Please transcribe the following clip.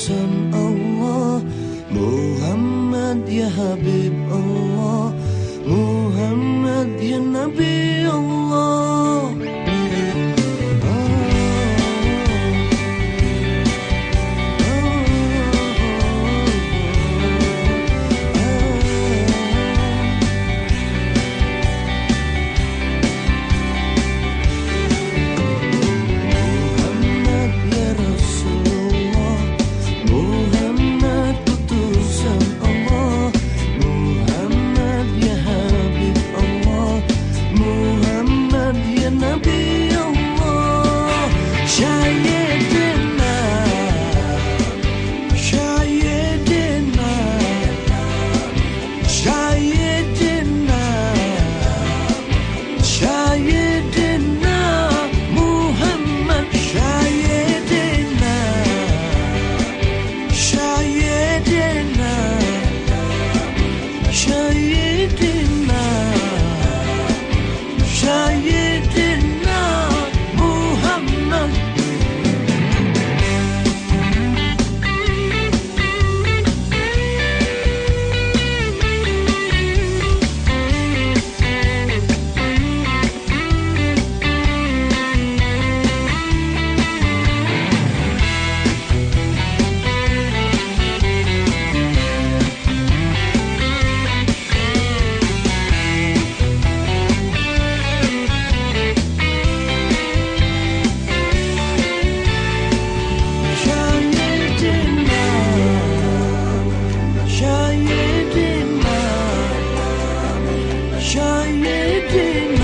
utusan Allah Muhammad ya Habib Allah 这一 yedin